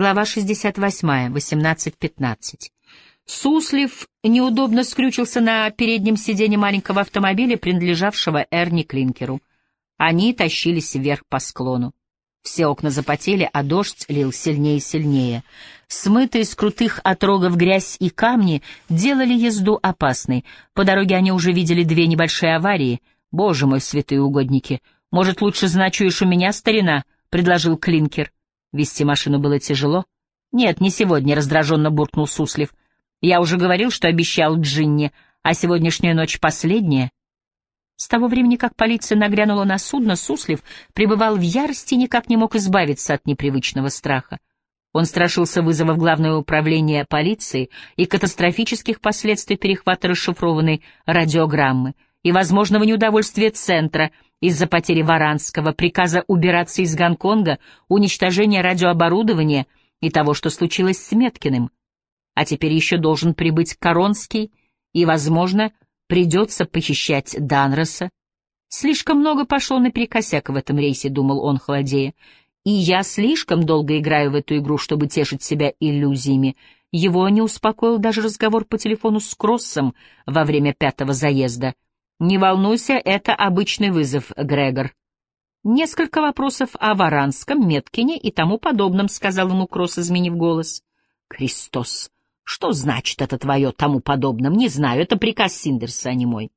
Глава 68, 18.15. Суслив неудобно скрючился на переднем сиденье маленького автомобиля, принадлежавшего Эрни Клинкеру. Они тащились вверх по склону. Все окна запотели, а дождь лил сильнее и сильнее. Смытые с крутых отрогов грязь и камни делали езду опасной. По дороге они уже видели две небольшие аварии. «Боже мой, святые угодники! Может, лучше заночуешь у меня, старина?» — предложил Клинкер. Вести машину было тяжело. «Нет, не сегодня», — раздраженно буркнул Суслив. «Я уже говорил, что обещал Джинни, а сегодняшняя ночь последняя». С того времени, как полиция нагрянула на судно, Суслив пребывал в ярости и никак не мог избавиться от непривычного страха. Он страшился вызова в Главное управление полиции и катастрофических последствий перехвата расшифрованной радиограммы и возможного неудовольствия Центра — из-за потери Варанского, приказа убираться из Гонконга, уничтожения радиооборудования и того, что случилось с Меткиным. А теперь еще должен прибыть Коронский, и, возможно, придется похищать Данроса. Слишком много пошло наперекосяк в этом рейсе, думал он, холодея. И я слишком долго играю в эту игру, чтобы тешить себя иллюзиями. Его не успокоил даже разговор по телефону с Кроссом во время пятого заезда — «Не волнуйся, это обычный вызов, Грегор». «Несколько вопросов о Варанском, Меткине и тому подобном», — сказал ему Кросс, изменив голос. «Христос, что значит это твое тому подобном? Не знаю, это приказ Синдерса, а не мой.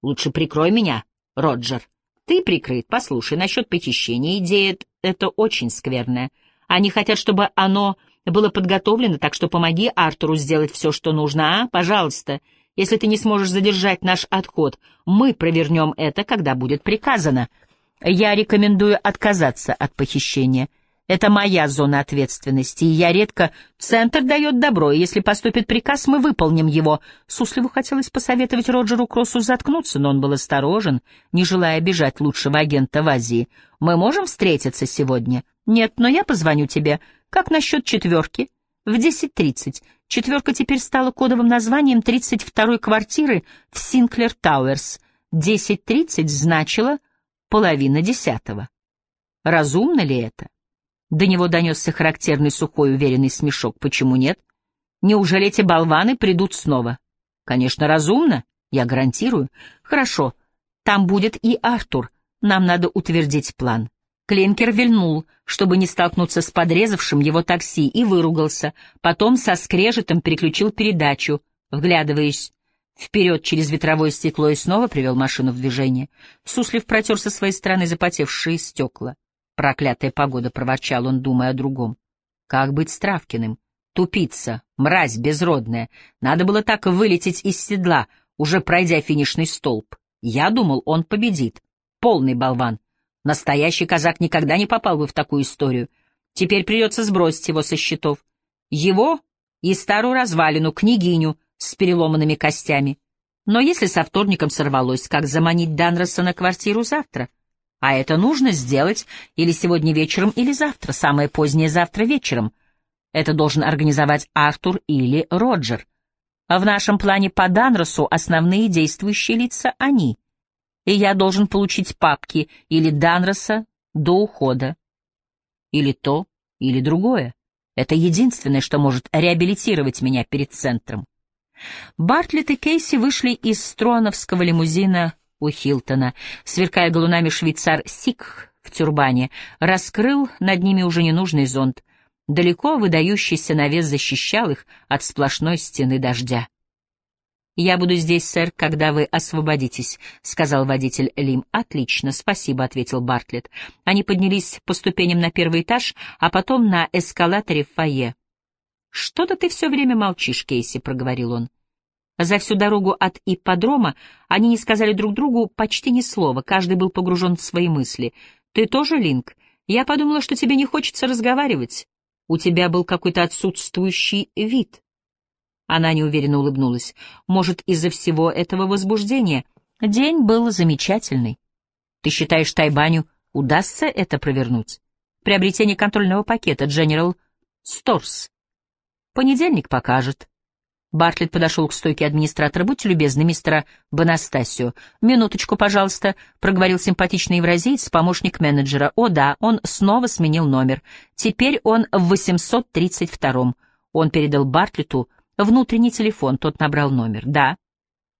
Лучше прикрой меня, Роджер. Ты прикрыт. Послушай, насчет похищения. Идея это очень скверная. Они хотят, чтобы оно было подготовлено, так что помоги Артуру сделать все, что нужно, а? Пожалуйста. Если ты не сможешь задержать наш отход, мы провернем это, когда будет приказано. Я рекомендую отказаться от похищения. Это моя зона ответственности, и я редко... Центр дает добро, и если поступит приказ, мы выполним его. Сусливу хотелось посоветовать Роджеру Кроссу заткнуться, но он был осторожен, не желая обижать лучшего агента в Азии. Мы можем встретиться сегодня? Нет, но я позвоню тебе. Как насчет четверки? В 10.30. Четверка теперь стала кодовым названием 32-й квартиры в Синклер Тауэрс. 10.30 значило половина десятого. Разумно ли это? До него донесся характерный сухой уверенный смешок. Почему нет? Неужели эти болваны придут снова? Конечно, разумно, я гарантирую. Хорошо, там будет и Артур. Нам надо утвердить план. Клинкер вильнул, чтобы не столкнуться с подрезавшим его такси, и выругался. Потом со скрежетом переключил передачу, вглядываясь вперед через ветровое стекло и снова привел машину в движение. Суслив протер со своей стороны запотевшие стекла. «Проклятая погода!» — проворчал он, думая о другом. «Как быть с Травкиным? Тупица, мразь безродная. Надо было так вылететь из седла, уже пройдя финишный столб. Я думал, он победит. Полный болван. Настоящий казак никогда не попал бы в такую историю. Теперь придется сбросить его со счетов. Его и старую развалину, княгиню с переломанными костями. Но если со вторником сорвалось, как заманить Данроса на квартиру завтра? А это нужно сделать или сегодня вечером, или завтра, самое позднее завтра вечером. Это должен организовать Артур или Роджер. А в нашем плане по Данросу основные действующие лица — они — и я должен получить папки или Данроса до ухода. Или то, или другое. Это единственное, что может реабилитировать меня перед центром. Бартлетт и Кейси вышли из строновского лимузина у Хилтона. Сверкая галунами швейцар Сикх в тюрбане, раскрыл над ними уже ненужный зонт. Далеко выдающийся навес защищал их от сплошной стены дождя. «Я буду здесь, сэр, когда вы освободитесь», — сказал водитель Лим. «Отлично, спасибо», — ответил Бартлетт. Они поднялись по ступеням на первый этаж, а потом на эскалаторе в фойе. «Что-то ты все время молчишь, Кейси», — проговорил он. За всю дорогу от ипподрома они не сказали друг другу почти ни слова, каждый был погружен в свои мысли. «Ты тоже, Линк? Я подумала, что тебе не хочется разговаривать. У тебя был какой-то отсутствующий вид». Она неуверенно улыбнулась. Может, из-за всего этого возбуждения. День был замечательный. Ты считаешь, Тайбаню удастся это провернуть? Приобретение контрольного пакета General Stores. Понедельник покажет. Бартлетт подошел к стойке администратора. «Будьте любезны, мистера Бонастасио». «Минуточку, пожалуйста», — проговорил симпатичный евразиец, помощник менеджера. «О да, он снова сменил номер. Теперь он в 832-м». Он передал Бартлету внутренний телефон, тот набрал номер. «Да».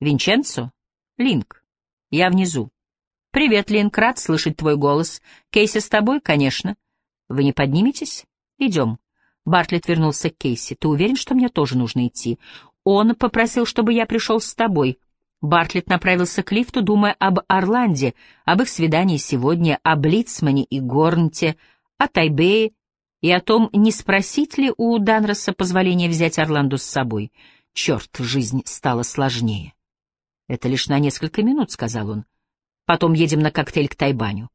«Винченцо?» «Линк. Я внизу». «Привет, Линк, рад слышать твой голос. Кейси с тобой, конечно. Вы не подниметесь? Идем». Бартлетт вернулся к Кейси. «Ты уверен, что мне тоже нужно идти?» «Он попросил, чтобы я пришел с тобой». Бартлетт направился к лифту, думая об Орланде, об их свидании сегодня, о Блицмане и Горнте, о Тайбее и о том, не спросить ли у Данроса позволения взять Орланду с собой. Черт, жизнь стала сложнее. «Это лишь на несколько минут», — сказал он. «Потом едем на коктейль к Тайбаню.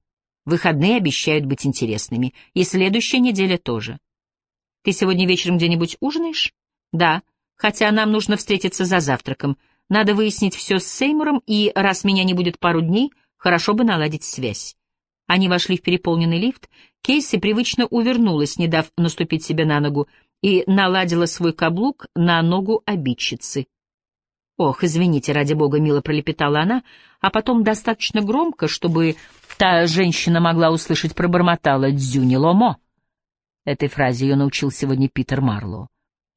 Выходные обещают быть интересными, и следующая неделя тоже». Ты сегодня вечером где-нибудь ужинаешь? Да, хотя нам нужно встретиться за завтраком. Надо выяснить все с Сеймуром, и, раз меня не будет пару дней, хорошо бы наладить связь. Они вошли в переполненный лифт. Кейси привычно увернулась, не дав наступить себе на ногу, и наладила свой каблук на ногу обидчицы. «Ох, извините, ради бога», — мило пролепетала она, а потом достаточно громко, чтобы та женщина могла услышать, пробормотала «Дзюни Ломо». Этой фразе ее научил сегодня Питер Марлоу.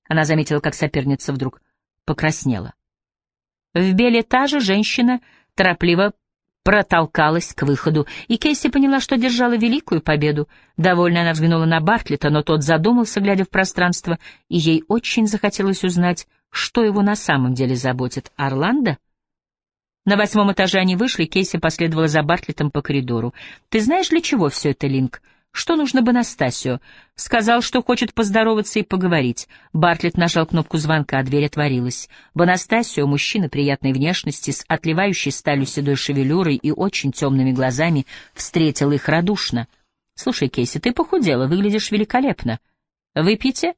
Она заметила, как соперница вдруг покраснела. В беле та же женщина торопливо протолкалась к выходу, и Кейси поняла, что держала великую победу. Довольно она взглянула на Бартлета, но тот задумался, глядя в пространство, и ей очень захотелось узнать, что его на самом деле заботит. Орландо? На восьмом этаже они вышли, Кейси последовала за Бартлетом по коридору. «Ты знаешь, для чего все это, Линк?» Что нужно бы Настасию? Сказал, что хочет поздороваться и поговорить. Бартлетт нажал кнопку звонка, дверь отворилась. Бонастасио, мужчина приятной внешности, с отливающей сталью седой шевелюрой и очень темными глазами, встретил их радушно. «Слушай, Кейси, ты похудела, выглядишь великолепно. Выпьете?»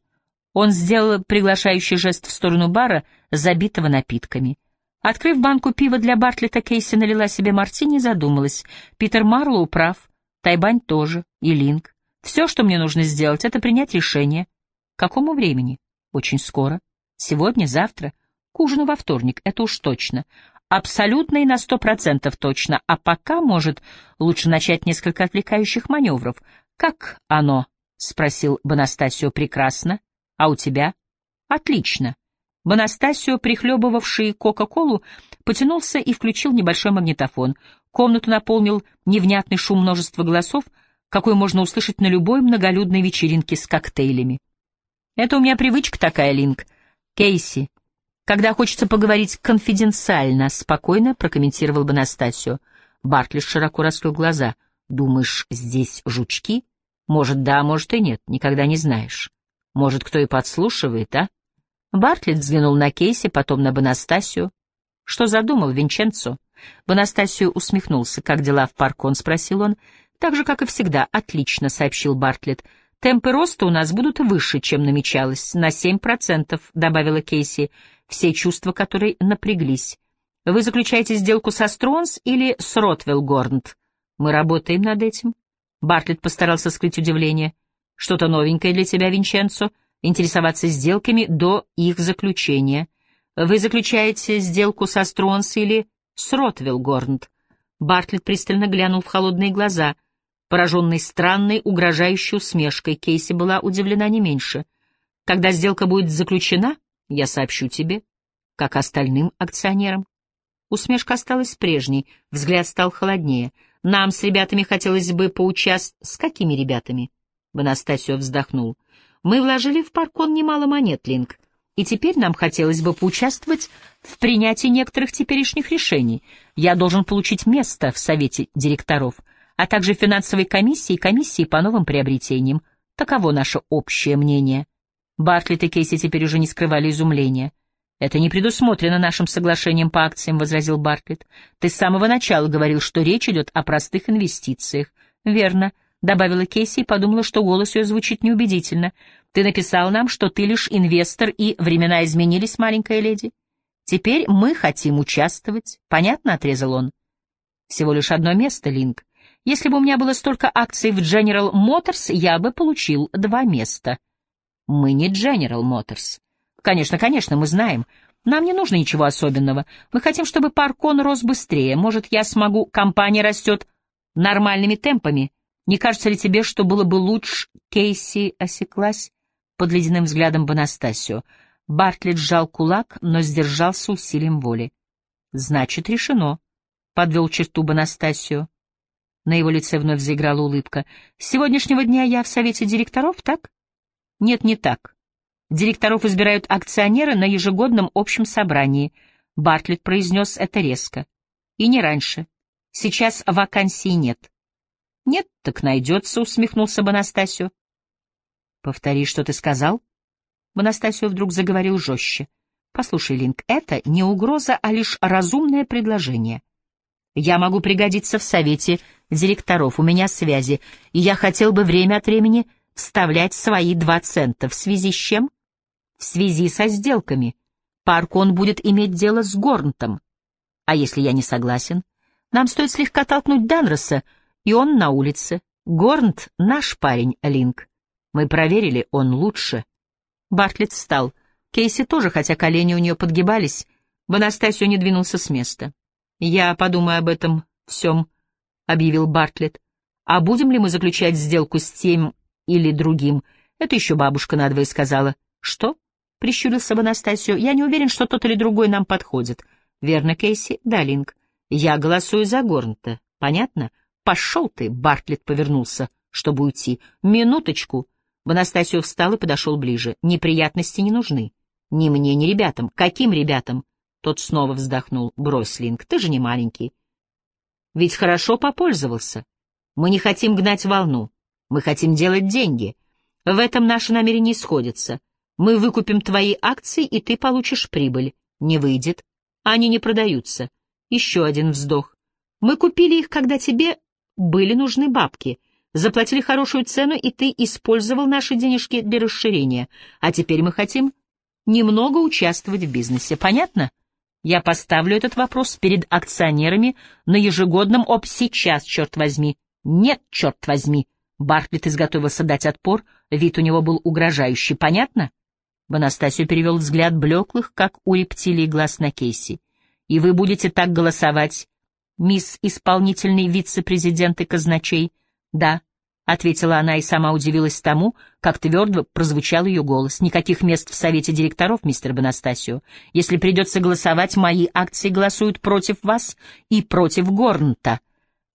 Он сделал приглашающий жест в сторону бара, забитого напитками. Открыв банку пива для Бартлета, Кейси налила себе мартини и задумалась. Питер Марлоу прав. Тайбань тоже, и Линк. Все, что мне нужно сделать, это принять решение. К какому времени? Очень скоро. Сегодня, завтра. К ужину во вторник, это уж точно. Абсолютно и на сто процентов точно. А пока, может, лучше начать несколько отвлекающих маневров. Как оно? — спросил Бонастасио прекрасно. А у тебя? Отлично. Бонастасио, прихлебывавший Кока-Колу, потянулся и включил небольшой магнитофон. Комнату наполнил невнятный шум множества голосов, какой можно услышать на любой многолюдной вечеринке с коктейлями. «Это у меня привычка такая, Линк. Кейси, когда хочется поговорить конфиденциально, спокойно прокомментировал бы Настасио. Бартлиш широко раскрыл глаза. «Думаешь, здесь жучки? Может, да, может и нет, никогда не знаешь. Может, кто и подслушивает, а?» Бартлетт взглянул на Кейси, потом на Бонастасию. «Что задумал Винченцо?» Бонастасио усмехнулся. «Как дела в парк?» — он спросил он. «Так же, как и всегда. Отлично», — сообщил Бартлетт. «Темпы роста у нас будут выше, чем намечалось. На семь процентов», — добавила Кейси, все чувства которой напряглись. «Вы заключаете сделку со Стронс или с Ротвелл Горнт?» «Мы работаем над этим». Бартлетт постарался скрыть удивление. «Что-то новенькое для тебя, Винченцо? Интересоваться сделками до их заключения. Вы заключаете сделку со Стронс или с Ротвилл Горнт. Бартлетт пристально глянул в холодные глаза. Пораженный странной, угрожающей усмешкой, Кейси была удивлена не меньше. «Когда сделка будет заключена, я сообщу тебе, как остальным акционерам». Усмешка осталась прежней, взгляд стал холоднее. «Нам с ребятами хотелось бы поучаствовать...» «С какими ребятами?» Бонастасио вздохнул. «Мы вложили в Паркон немало монет, Линк. И теперь нам хотелось бы поучаствовать в принятии некоторых теперешних решений. Я должен получить место в совете директоров, а также в финансовой комиссии и комиссии по новым приобретениям. Таково наше общее мнение. Бартлетт и Кейси теперь уже не скрывали изумления. «Это не предусмотрено нашим соглашением по акциям», — возразил Бартлетт. «Ты с самого начала говорил, что речь идет о простых инвестициях». «Верно», — добавила Кейси и подумала, что голос ее звучит неубедительно. Ты написал нам, что ты лишь инвестор, и времена изменились, маленькая леди. Теперь мы хотим участвовать. Понятно, — отрезал он. Всего лишь одно место, Линк. Если бы у меня было столько акций в General Motors, я бы получил два места. Мы не General Motors. Конечно, конечно, мы знаем. Нам не нужно ничего особенного. Мы хотим, чтобы Паркон рос быстрее. Может, я смогу... Компания растет нормальными темпами. Не кажется ли тебе, что было бы лучше... Кейси осеклась под ледяным взглядом Бонастасио. Бартлетт сжал кулак, но сдержался усилием воли. «Значит, решено», — подвел черту Бонастасио. На его лице вновь заиграла улыбка. «С сегодняшнего дня я в совете директоров, так?» «Нет, не так. Директоров избирают акционеры на ежегодном общем собрании. Бартлетт произнес это резко. И не раньше. Сейчас вакансий нет. Нет, так найдется, усмехнулся Бонастасио. Повтори, что ты сказал? Бонастасио вдруг заговорил жестче. Послушай, Линк, это не угроза, а лишь разумное предложение. Я могу пригодиться в совете директоров, у меня связи, и я хотел бы время от времени вставлять свои два цента. В связи с чем? В связи со сделками. Паркон будет иметь дело с Горнтом. А если я не согласен? Нам стоит слегка толкнуть Данроса, и он на улице. Горнт — наш парень, Линк. Мы проверили, он лучше. Бартлетт встал. Кейси тоже, хотя колени у нее подгибались. Бонастасио не двинулся с места. «Я подумаю об этом всем», — объявил Бартлетт. «А будем ли мы заключать сделку с тем или другим?» Это еще бабушка надвое сказала. «Что?» — прищурился в Анастасию. «Я не уверен, что тот или другой нам подходит». «Верно, Кейси?» «Да, Линк. Я голосую за Горнта. Понятно?» «Пошел ты!» — Бартлетт повернулся, чтобы уйти. «Минуточку!» Анастасию встал и подошел ближе. «Неприятности не нужны. Ни мне, ни ребятам. Каким ребятам?» Тот снова вздохнул. «Брось, Линк, ты же не маленький». «Ведь хорошо попользовался. Мы не хотим гнать волну. Мы хотим делать деньги. В этом наши намерения сходятся. Мы выкупим твои акции, и ты получишь прибыль. Не выйдет. Они не продаются. Еще один вздох. Мы купили их, когда тебе были нужны бабки. Заплатили хорошую цену, и ты использовал наши денежки для расширения. А теперь мы хотим немного участвовать в бизнесе. Понятно? Я поставлю этот вопрос перед акционерами на ежегодном об сейчас, черт возьми. Нет, черт возьми. Бартлетт изготовился дать отпор, вид у него был угрожающий. Понятно? Бонастасио перевел взгляд блеклых, как у рептилии, глаз на Кейси. «И вы будете так голосовать, мисс исполнительный вице-президент и казначей?» «Да», — ответила она и сама удивилась тому, как твердо прозвучал ее голос. «Никаких мест в совете директоров, мистер Бонастасио. Если придется голосовать, мои акции голосуют против вас и против Горнта.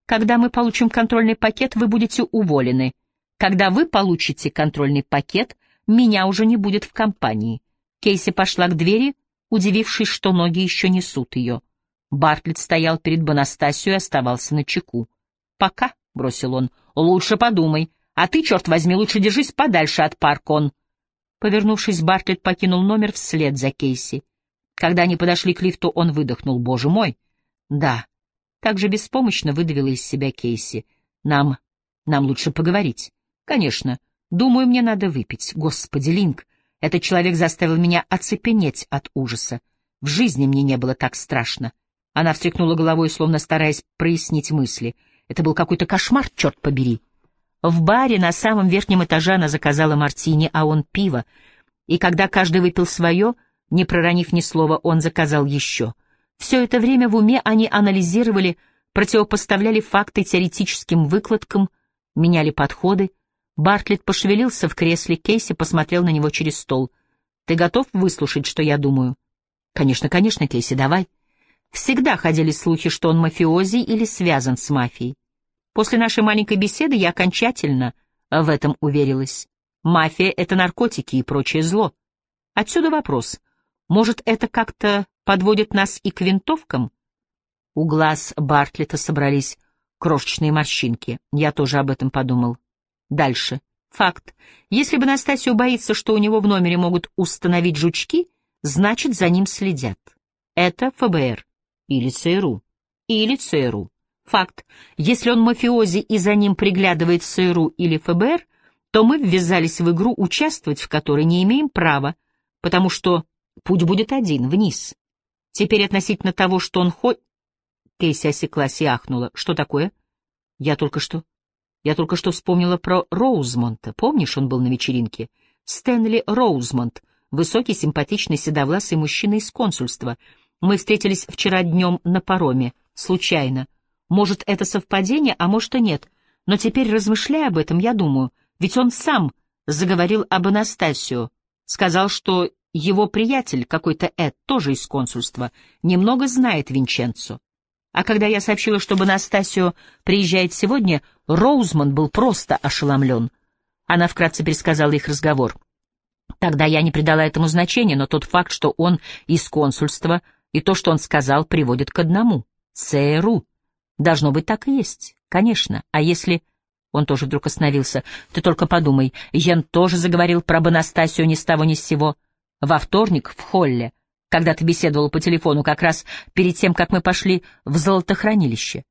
Когда мы получим контрольный пакет, вы будете уволены. Когда вы получите контрольный пакет, меня уже не будет в компании. Кейси пошла к двери, удивившись, что ноги еще несут ее. Бартлетт стоял перед Бонастасио и оставался на чеку. «Пока», — бросил он, — «лучше подумай. А ты, черт возьми, лучше держись подальше от Паркон». Повернувшись, Бартлетт покинул номер вслед за Кейси. Когда они подошли к лифту, он выдохнул. «Боже мой!» «Да». Так же беспомощно выдавила из себя Кейси. «Нам... нам лучше поговорить». «Конечно. Думаю, мне надо выпить. Господи, Линк, этот человек заставил меня оцепенеть от ужаса. В жизни мне не было так страшно. Она встряхнула головой, словно стараясь прояснить мысли. Это был какой-то кошмар, черт побери. В баре на самом верхнем этаже она заказала мартини, а он пиво. И когда каждый выпил свое, не проронив ни слова, он заказал еще. Все это время в уме они анализировали, противопоставляли факты теоретическим выкладкам, меняли подходы, Бартлетт пошевелился в кресле, Кейси посмотрел на него через стол. «Ты готов выслушать, что я думаю?» «Конечно, конечно, Кейси, давай». Всегда ходили слухи, что он мафиози или связан с мафией. После нашей маленькой беседы я окончательно в этом уверилась. Мафия — это наркотики и прочее зло. Отсюда вопрос. Может, это как-то подводит нас и к винтовкам? У глаз Бартлета собрались крошечные морщинки. Я тоже об этом подумал. Дальше. Факт. Если бы Настасью боится, что у него в номере могут установить жучки, значит, за ним следят. Это ФБР. Или ЦРУ. Или ЦРУ. Факт. Если он мафиози и за ним приглядывает ЦРУ или ФБР, то мы ввязались в игру, участвовать в которой не имеем права, потому что путь будет один, вниз. Теперь относительно того, что он хоть... Кейси осеклась и ахнула. Что такое? Я только что... Я только что вспомнила про Роузмонта. Помнишь, он был на вечеринке? Стэнли Роузмонт, высокий, симпатичный, седовласый мужчина из консульства. Мы встретились вчера днем на пароме, случайно. Может, это совпадение, а может и нет. Но теперь, размышляя об этом, я думаю, ведь он сам заговорил об Анастасию, сказал, что его приятель, какой-то Эд, тоже из консульства, немного знает Винченцо. А когда я сообщила, что Анастасио приезжает сегодня, Роузман был просто ошеломлен. Она вкратце пересказала их разговор. Тогда я не придала этому значения, но тот факт, что он из консульства, и то, что он сказал, приводит к одному — ЦРУ. Должно быть, так и есть, конечно. А если... Он тоже вдруг остановился. Ты только подумай, Йен тоже заговорил про Анастасию ни с того ни с сего. Во вторник в холле, когда ты беседовал по телефону, как раз перед тем, как мы пошли в золотохранилище.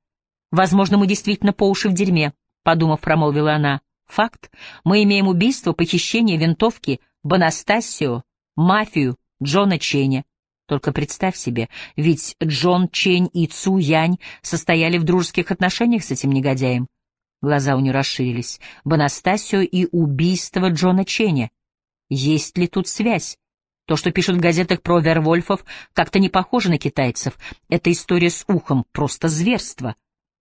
Возможно, мы действительно по уши в дерьме, — подумав, промолвила она. Факт. Мы имеем убийство, похищение, винтовки, Бонастасио, мафию, Джона Ченя. Только представь себе, ведь Джон Чень и Цу Янь состояли в дружеских отношениях с этим негодяем. Глаза у нее расширились. Бонастасио и убийство Джона Ченя. Есть ли тут связь? То, что пишут в газетах про Вервольфов, как-то не похоже на китайцев. Эта история с ухом — просто зверство.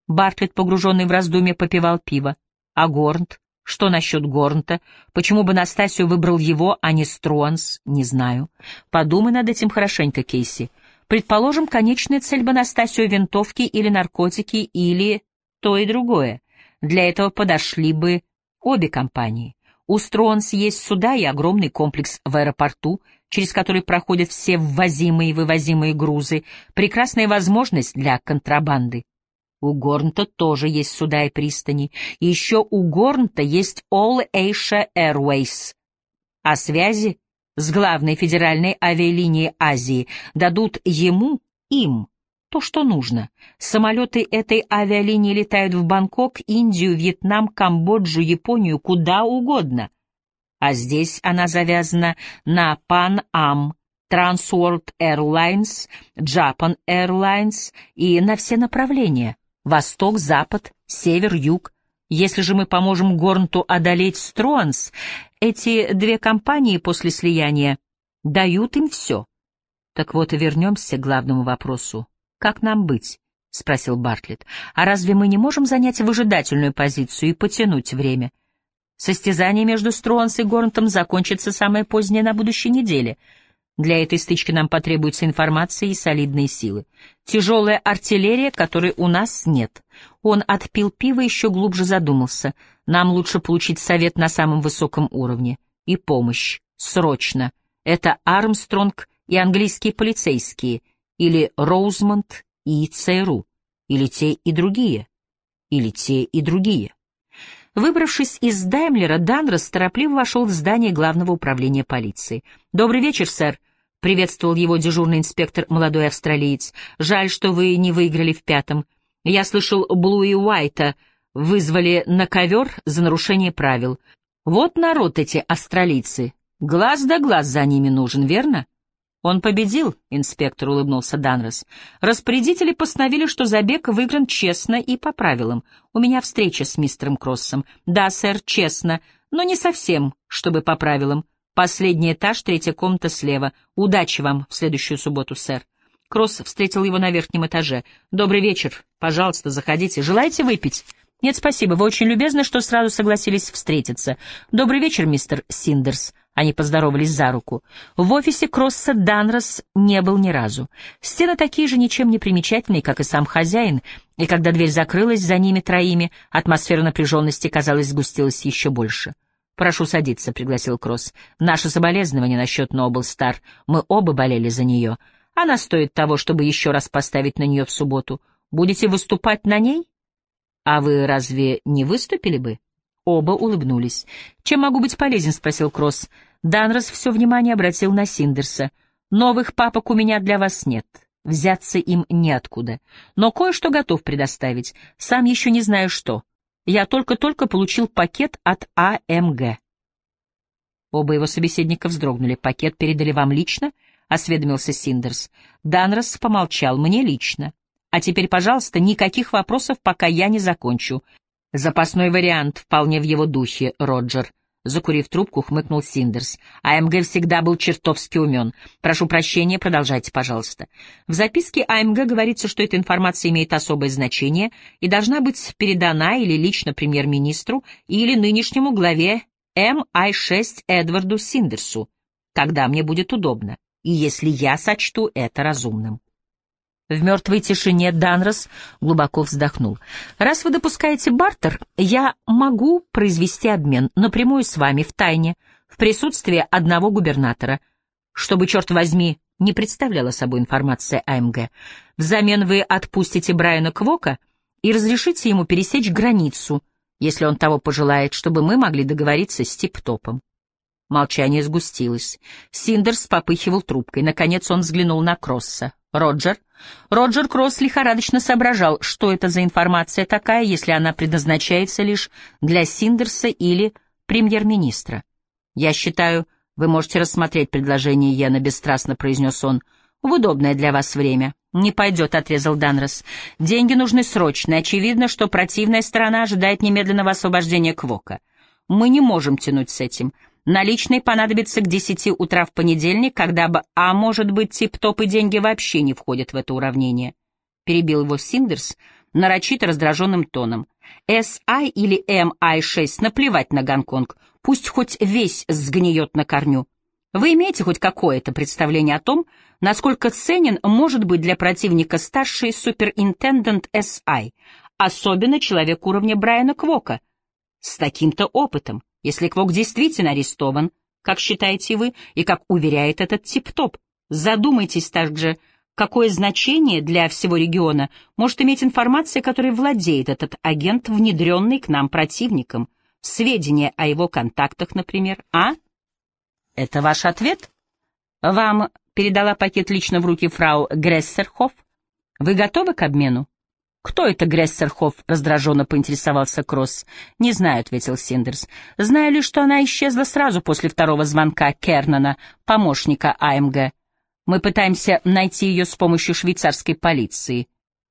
Бартлетт, погруженный в раздумье, попивал пиво. А Горнт? Что насчет Горнта? Почему бы Настасию выбрал его, а не Струанс? Не знаю. Подумай над этим хорошенько, Кейси. Предположим, конечная цель бы Настасию — винтовки или наркотики, или то и другое. Для этого подошли бы обе компании. У Стронс есть суда и огромный комплекс в аэропорту, через который проходят все ввозимые и вывозимые грузы, прекрасная возможность для контрабанды. У Горнта тоже есть суда и пристани, еще у Горнта есть All Asia Airways. А связи с главной федеральной авиалинией Азии дадут ему, им, то, что нужно. Самолеты этой авиалинии летают в Бангкок, Индию, Вьетнам, Камбоджу, Японию, куда угодно. А здесь она завязана на Pan Am, Transworld Airlines, Japan Airlines и на все направления — восток, запад, север, юг. Если же мы поможем Горнту одолеть Струанс, эти две компании после слияния дают им все. Так вот вернемся к главному вопросу. «Как нам быть?» — спросил Бартлетт. «А разве мы не можем занять выжидательную позицию и потянуть время? Состязание между Струанс и Горнтом закончится самое позднее на будущей неделе. Для этой стычки нам потребуется информация и солидные силы. Тяжелая артиллерия, которой у нас нет». Он отпил пиво и еще глубже задумался. «Нам лучше получить совет на самом высоком уровне. И помощь. Срочно. Это Армстронг и английские полицейские — или Роузмонд и ЦРУ, или те и другие, или те и другие. Выбравшись из Даймлера, Данрос торопливо вошел в здание главного управления полиции. «Добрый вечер, сэр», — приветствовал его дежурный инспектор, молодой австралиец. «Жаль, что вы не выиграли в пятом. Я слышал, Блу и Уайта вызвали на ковер за нарушение правил. Вот народ эти австралийцы. Глаз да глаз за ними нужен, верно?» «Он победил», — инспектор улыбнулся Данрос. «Распорядители постановили, что забег выигран честно и по правилам. У меня встреча с мистером Кроссом. Да, сэр, честно, но не совсем, чтобы по правилам. Последний этаж, третья комната слева. Удачи вам в следующую субботу, сэр». Кросс встретил его на верхнем этаже. «Добрый вечер. Пожалуйста, заходите. Желаете выпить?» «Нет, спасибо. Вы очень любезны, что сразу согласились встретиться. Добрый вечер, мистер Синдерс». Они поздоровались за руку. В офисе Кросса Данрос не был ни разу. Стены такие же ничем не примечательные, как и сам хозяин, и когда дверь закрылась за ними троими, атмосфера напряженности, казалось, сгустилась еще больше. «Прошу садиться», — пригласил Кросс. «Наше соболезнование насчет Нобл Стар. Мы оба болели за нее. Она стоит того, чтобы еще раз поставить на нее в субботу. Будете выступать на ней? А вы разве не выступили бы?» Оба улыбнулись. «Чем могу быть полезен?» — спросил Кросс. Данрос все внимание обратил на Синдерса. «Новых папок у меня для вас нет. Взяться им неоткуда. Но кое-что готов предоставить. Сам еще не знаю что. Я только-только получил пакет от АМГ». Оба его собеседника вздрогнули. «Пакет передали вам лично?» — осведомился Синдерс. Данрос помолчал. «Мне лично. А теперь, пожалуйста, никаких вопросов, пока я не закончу. Запасной вариант вполне в его духе, Роджер. — Закурив трубку, хмыкнул Синдерс. АМГ всегда был чертовски умен. Прошу прощения, продолжайте, пожалуйста. В записке АМГ говорится, что эта информация имеет особое значение и должна быть передана или лично премьер-министру, или нынешнему главе МИ-6 Эдварду Синдерсу, когда мне будет удобно, и если я сочту это разумным. В мертвой тишине Данрос глубоко вздохнул. «Раз вы допускаете бартер, я могу произвести обмен напрямую с вами в тайне, в присутствии одного губернатора, чтобы, черт возьми, не представляла собой информация АМГ. Взамен вы отпустите Брайана Квока и разрешите ему пересечь границу, если он того пожелает, чтобы мы могли договориться с Тип-Топом. Молчание сгустилось. Синдерс попыхивал трубкой. Наконец он взглянул на Кросса. «Роджер?» Роджер Кросс лихорадочно соображал, что это за информация такая, если она предназначается лишь для Синдерса или премьер-министра. «Я считаю, вы можете рассмотреть предложение Йена», — бесстрастно произнес он. «В удобное для вас время». «Не пойдет», — отрезал Данрос. «Деньги нужны срочно. Очевидно, что противная сторона ожидает немедленного освобождения Квока. Мы не можем тянуть с этим. Наличные понадобятся к десяти утра в понедельник, когда бы, а может быть, тип-топ и деньги вообще не входят в это уравнение. Перебил его Синдерс нарочито раздраженным тоном. SI или MI6 наплевать на Гонконг, пусть хоть весь сгниет на корню. Вы имеете хоть какое-то представление о том, насколько ценен может быть для противника старший суперинтендент SI, особенно человек уровня Брайана Квока, с таким-то опытом? Если Квок действительно арестован, как считаете вы, и как уверяет этот тип-топ, задумайтесь также, какое значение для всего региона может иметь информация, которой владеет этот агент, внедренный к нам противником, сведения о его контактах, например, а? Это ваш ответ? Вам передала пакет лично в руки фрау Грессерхоф? Вы готовы к обмену? «Кто это Грессерхоф?» — раздраженно поинтересовался Кросс. «Не знаю», — ответил Синдерс. «Знаю лишь, что она исчезла сразу после второго звонка Кернана, помощника АМГ. Мы пытаемся найти ее с помощью швейцарской полиции».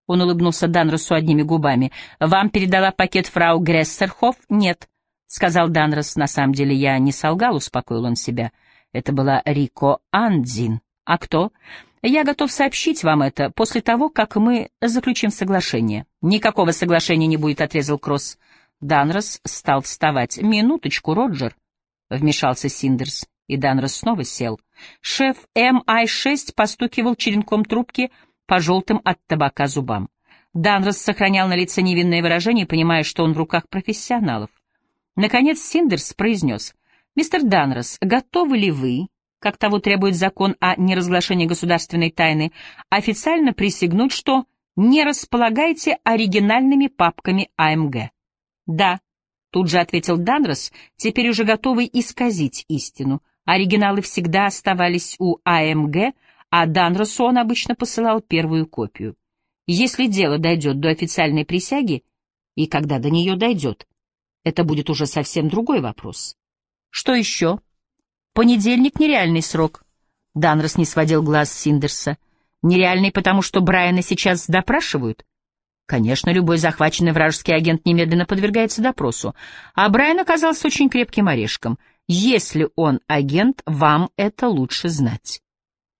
Он улыбнулся Данросу одними губами. «Вам передала пакет фрау Грессерхоф?» «Нет», — сказал Данрос. «На самом деле я не солгал», — успокоил он себя. «Это была Рико Андзин». «А кто?» Я готов сообщить вам это после того, как мы заключим соглашение. Никакого соглашения не будет, отрезал Кросс. Данрос стал вставать. Минуточку, Роджер, вмешался Синдерс, и Данрос снова сел. Шеф МИ-6 постукивал черенком трубки по желтым от табака зубам. Данрос сохранял на лице невинное выражение, понимая, что он в руках профессионалов. Наконец Синдерс произнес. «Мистер Данрос, готовы ли вы как того требует закон о неразглашении государственной тайны, официально присягнуть, что не располагаете оригинальными папками АМГ. Да, тут же ответил Данрос, теперь уже готовый исказить истину. Оригиналы всегда оставались у АМГ, а Данросу он обычно посылал первую копию. Если дело дойдет до официальной присяги, и когда до нее дойдет, это будет уже совсем другой вопрос. Что еще? Понедельник — нереальный срок. Данрос не сводил глаз Синдерса. Нереальный, потому что Брайана сейчас допрашивают? Конечно, любой захваченный вражеский агент немедленно подвергается допросу. А Брайан оказался очень крепким орешком. Если он агент, вам это лучше знать.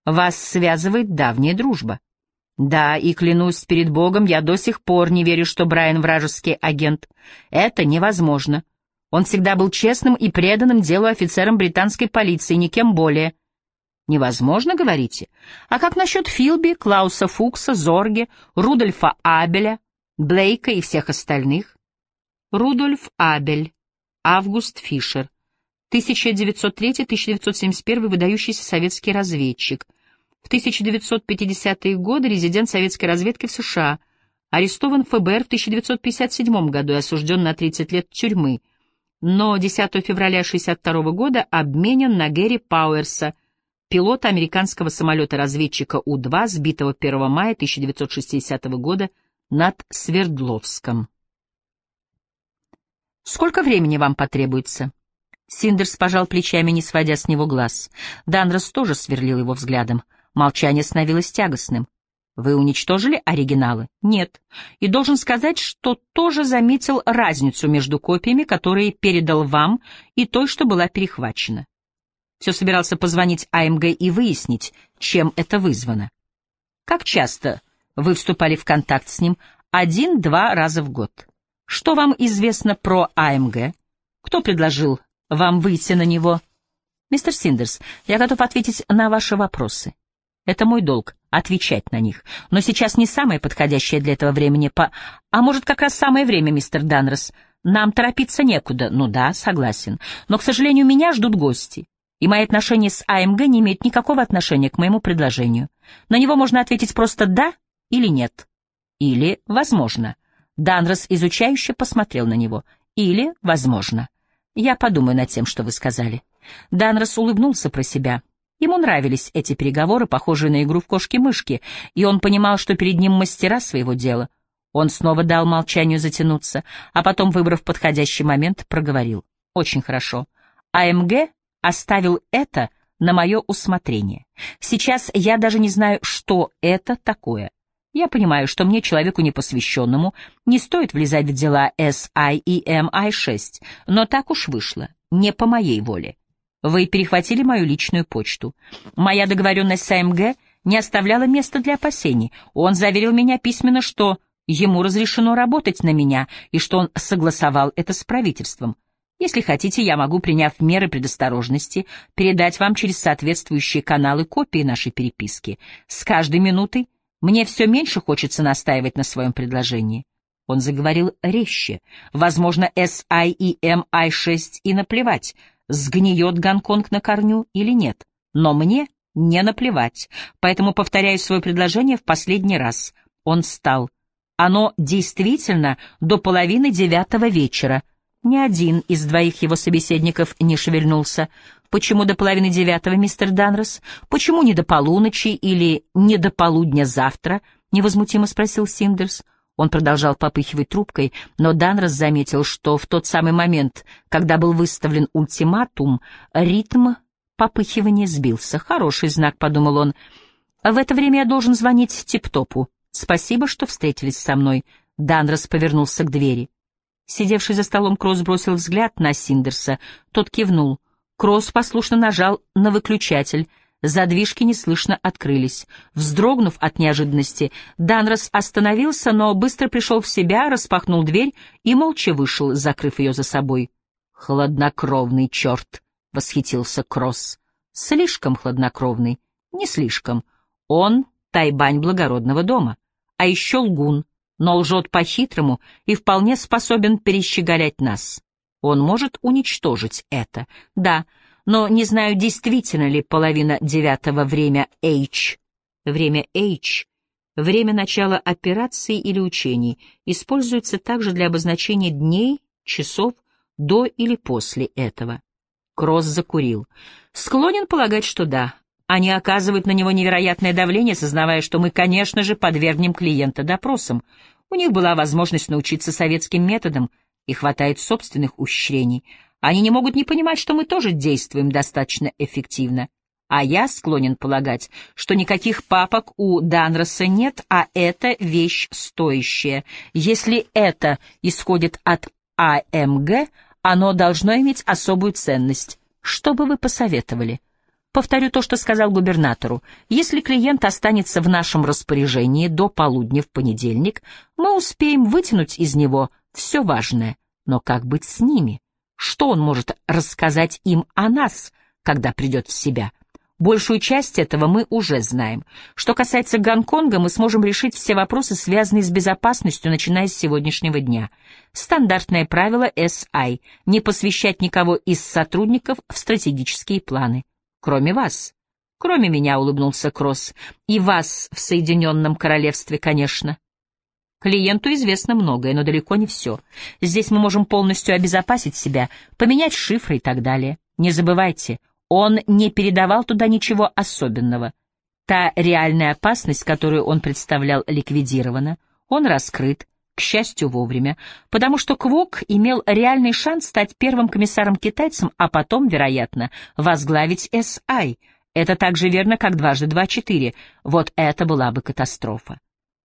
Вас связывает давняя дружба. Да, и клянусь перед Богом, я до сих пор не верю, что Брайан вражеский агент. Это невозможно. Он всегда был честным и преданным делу офицером британской полиции, никем более. Невозможно, говорите? А как насчет Филби, Клауса Фукса, Зорге, Рудольфа Абеля, Блейка и всех остальных? Рудольф Абель, Август Фишер, 1903-1971 выдающийся советский разведчик. В 1950-е годы резидент советской разведки в США. Арестован ФБР в 1957 году и осужден на 30 лет тюрьмы но 10 февраля 1962 года обменен на Гэри Пауэрса, пилота американского самолета-разведчика У-2, сбитого 1 мая 1960 года над Свердловском. «Сколько времени вам потребуется?» Синдерс пожал плечами, не сводя с него глаз. Данрос тоже сверлил его взглядом. Молчание становилось тягостным. Вы уничтожили оригиналы? Нет. И должен сказать, что тоже заметил разницу между копиями, которые передал вам, и той, что была перехвачена. Все собирался позвонить АМГ и выяснить, чем это вызвано. Как часто вы вступали в контакт с ним? Один-два раза в год. Что вам известно про АМГ? Кто предложил вам выйти на него? Мистер Синдерс, я готов ответить на ваши вопросы. Это мой долг — отвечать на них. Но сейчас не самое подходящее для этого времени по... А может, как раз самое время, мистер Данрос. Нам торопиться некуда. Ну да, согласен. Но, к сожалению, меня ждут гости. И мои отношения с АМГ не имеют никакого отношения к моему предложению. На него можно ответить просто «да» или «нет». Или «возможно». Данрос изучающе посмотрел на него. Или «возможно». Я подумаю над тем, что вы сказали. Данрос улыбнулся про себя. Ему нравились эти переговоры, похожие на игру в кошки-мышки, и он понимал, что перед ним мастера своего дела. Он снова дал молчанию затянуться, а потом, выбрав подходящий момент, проговорил. «Очень хорошо. АМГ оставил это на мое усмотрение. Сейчас я даже не знаю, что это такое. Я понимаю, что мне, человеку непосвященному, не стоит влезать в дела SI и MI6, но так уж вышло, не по моей воле. Вы перехватили мою личную почту. Моя договоренность с АМГ не оставляла места для опасений. Он заверил меня письменно, что ему разрешено работать на меня и что он согласовал это с правительством. Если хотите, я могу, приняв меры предосторожности, передать вам через соответствующие каналы копии нашей переписки. С каждой минутой мне все меньше хочется настаивать на своем предложении. Он заговорил резче. Возможно, SI и MI6 и наплевать — сгниет Гонконг на корню или нет. Но мне не наплевать, поэтому повторяю свое предложение в последний раз. Он встал. Оно действительно до половины девятого вечера. Ни один из двоих его собеседников не шевельнулся. Почему до половины девятого, мистер Данрос? Почему не до полуночи или не до полудня завтра? Невозмутимо спросил Синдерс. Он продолжал попыхивать трубкой, но Данрос заметил, что в тот самый момент, когда был выставлен ультиматум, ритм попыхивания сбился. «Хороший знак», — подумал он. «В это время я должен звонить Типтопу. Спасибо, что встретились со мной». Данрос повернулся к двери. Сидевший за столом Кросс бросил взгляд на Синдерса. Тот кивнул. Кросс послушно нажал на выключатель — Задвижки неслышно открылись. Вздрогнув от неожиданности, Данрос остановился, но быстро пришел в себя, распахнул дверь и молча вышел, закрыв ее за собой. «Хладнокровный черт!» — восхитился Кросс. «Слишком хладнокровный. Не слишком. Он — тайбань благородного дома. А еще лгун, но лжет по-хитрому и вполне способен перещеголять нас. Он может уничтожить это. Да, — но не знаю, действительно ли половина девятого время H. Время H, время начала операции или учений, используется также для обозначения дней, часов до или после этого. Кросс закурил. Склонен полагать, что да. Они оказывают на него невероятное давление, сознавая, что мы, конечно же, подвергнем клиента допросам. У них была возможность научиться советским методам, и хватает собственных ущрений — они не могут не понимать, что мы тоже действуем достаточно эффективно. А я склонен полагать, что никаких папок у Данроса нет, а это вещь стоящая. Если это исходит от АМГ, оно должно иметь особую ценность. Что бы вы посоветовали? Повторю то, что сказал губернатору. Если клиент останется в нашем распоряжении до полудня в понедельник, мы успеем вытянуть из него все важное. Но как быть с ними? Что он может рассказать им о нас, когда придет в себя? Большую часть этого мы уже знаем. Что касается Гонконга, мы сможем решить все вопросы, связанные с безопасностью, начиная с сегодняшнего дня. Стандартное правило SI — не посвящать никого из сотрудников в стратегические планы. Кроме вас. Кроме меня, — улыбнулся Кросс. И вас в Соединенном Королевстве, конечно. Клиенту известно многое, но далеко не все. Здесь мы можем полностью обезопасить себя, поменять шифры и так далее. Не забывайте, он не передавал туда ничего особенного. Та реальная опасность, которую он представлял, ликвидирована. Он раскрыт, к счастью, вовремя, потому что Квок имел реальный шанс стать первым комиссаром-китайцем, а потом, вероятно, возглавить САИ. Это так же верно, как дважды два — четыре. Вот это была бы катастрофа.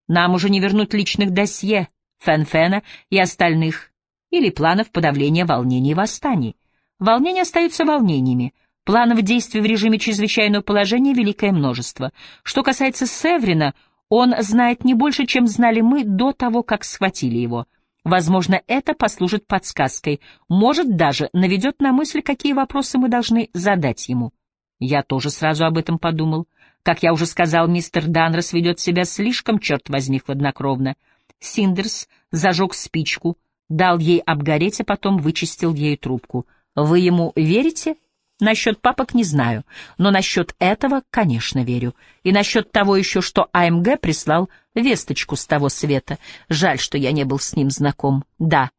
Нам уже не вернуть личных досье Фен-Фена и остальных, или планов подавления волнений и восстаний. Волнения остаются волнениями. Планов действий в режиме чрезвычайного положения великое множество. Что касается Севрина, он знает не больше, чем знали мы до того, как схватили его. Возможно, это послужит подсказкой, может, даже наведет на мысль, какие вопросы мы должны задать ему. Я тоже сразу об этом подумал. Как я уже сказал, мистер Данрос ведет себя слишком, черт возьми, хладнокровно. Синдерс зажег спичку, дал ей обгореть, а потом вычистил ей трубку. Вы ему верите? Насчет папок не знаю, но насчет этого, конечно, верю. И насчет того еще, что АМГ прислал весточку с того света. Жаль, что я не был с ним знаком. Да,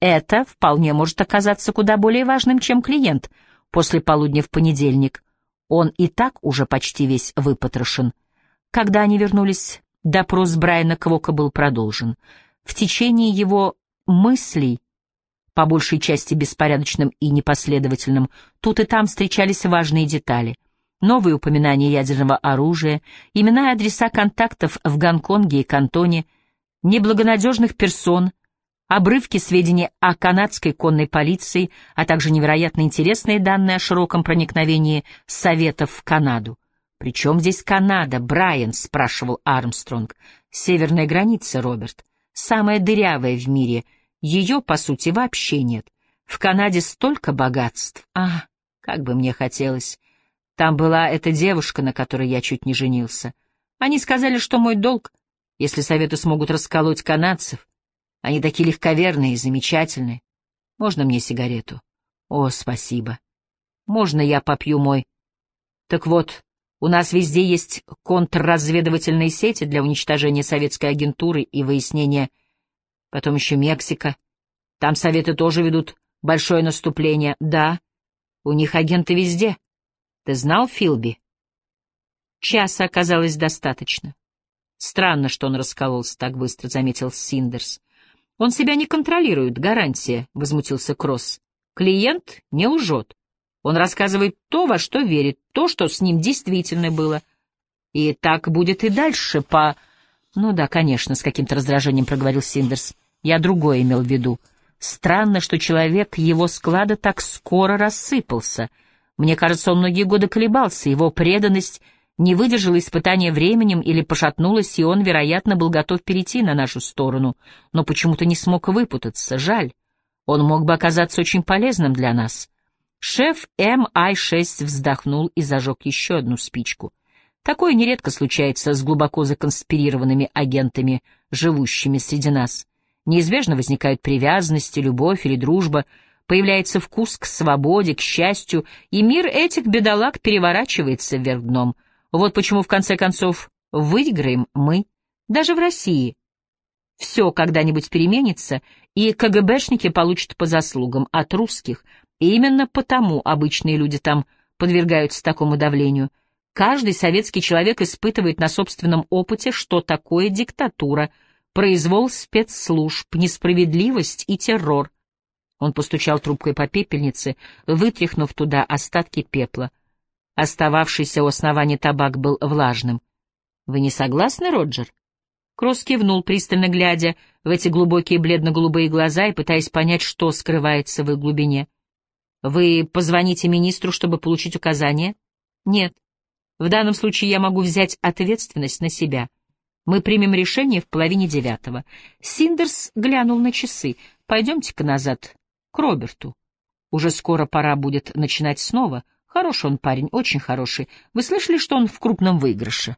это вполне может оказаться куда более важным, чем клиент после полудня в понедельник. Он и так уже почти весь выпотрошен. Когда они вернулись, допрос Брайана Квока был продолжен. В течение его мыслей по большей части беспорядочным и непоследовательным, тут и там встречались важные детали. Новые упоминания ядерного оружия, имена и адреса контактов в Гонконге и Кантоне, неблагонадежных персон, обрывки сведений о канадской конной полиции, а также невероятно интересные данные о широком проникновении Советов в Канаду. «Причем здесь Канада, Брайан?» — спрашивал Армстронг. «Северная граница, Роберт. Самая дырявая в мире — ее, по сути, вообще нет. В Канаде столько богатств. А, как бы мне хотелось. Там была эта девушка, на которой я чуть не женился. Они сказали, что мой долг, если советы смогут расколоть канадцев. Они такие легковерные и замечательные. Можно мне сигарету? О, спасибо. Можно я попью мой? Так вот, у нас везде есть контрразведывательные сети для уничтожения советской агентуры и выяснения Потом еще Мексика. Там советы тоже ведут большое наступление. Да, у них агенты везде. Ты знал Филби? Часа оказалось достаточно. Странно, что он раскололся так быстро, — заметил Синдерс. Он себя не контролирует, гарантия, — возмутился Кросс. Клиент не лжет. Он рассказывает то, во что верит, то, что с ним действительно было. И так будет и дальше по... «Ну да, конечно», — с каким-то раздражением проговорил Синдерс. «Я другое имел в виду. Странно, что человек его склада так скоро рассыпался. Мне кажется, он многие годы колебался, его преданность не выдержала испытания временем или пошатнулась, и он, вероятно, был готов перейти на нашу сторону, но почему-то не смог выпутаться. Жаль. Он мог бы оказаться очень полезным для нас». Шеф МИ-6 вздохнул и зажег еще одну спичку — Такое нередко случается с глубоко законспирированными агентами, живущими среди нас. Неизбежно возникают привязанности, любовь или дружба, появляется вкус к свободе, к счастью, и мир этих бедолаг переворачивается вверх дном. Вот почему, в конце концов, выиграем мы, даже в России. Все когда-нибудь переменится, и КГБшники получат по заслугам от русских, и именно потому обычные люди там подвергаются такому давлению — Каждый советский человек испытывает на собственном опыте, что такое диктатура, произвол спецслужб, несправедливость и террор. Он постучал трубкой по пепельнице, вытряхнув туда остатки пепла. Остававшийся у основания табак был влажным. «Вы не согласны, Роджер?» Кросс кивнул, пристально глядя в эти глубокие бледно-голубые глаза и пытаясь понять, что скрывается в их глубине. «Вы позвоните министру, чтобы получить указания?» «Нет. В данном случае я могу взять ответственность на себя. Мы примем решение в половине девятого. Синдерс глянул на часы. Пойдемте-ка назад, к Роберту. Уже скоро пора будет начинать снова. Хороший он парень, очень хороший. Вы слышали, что он в крупном выигрыше?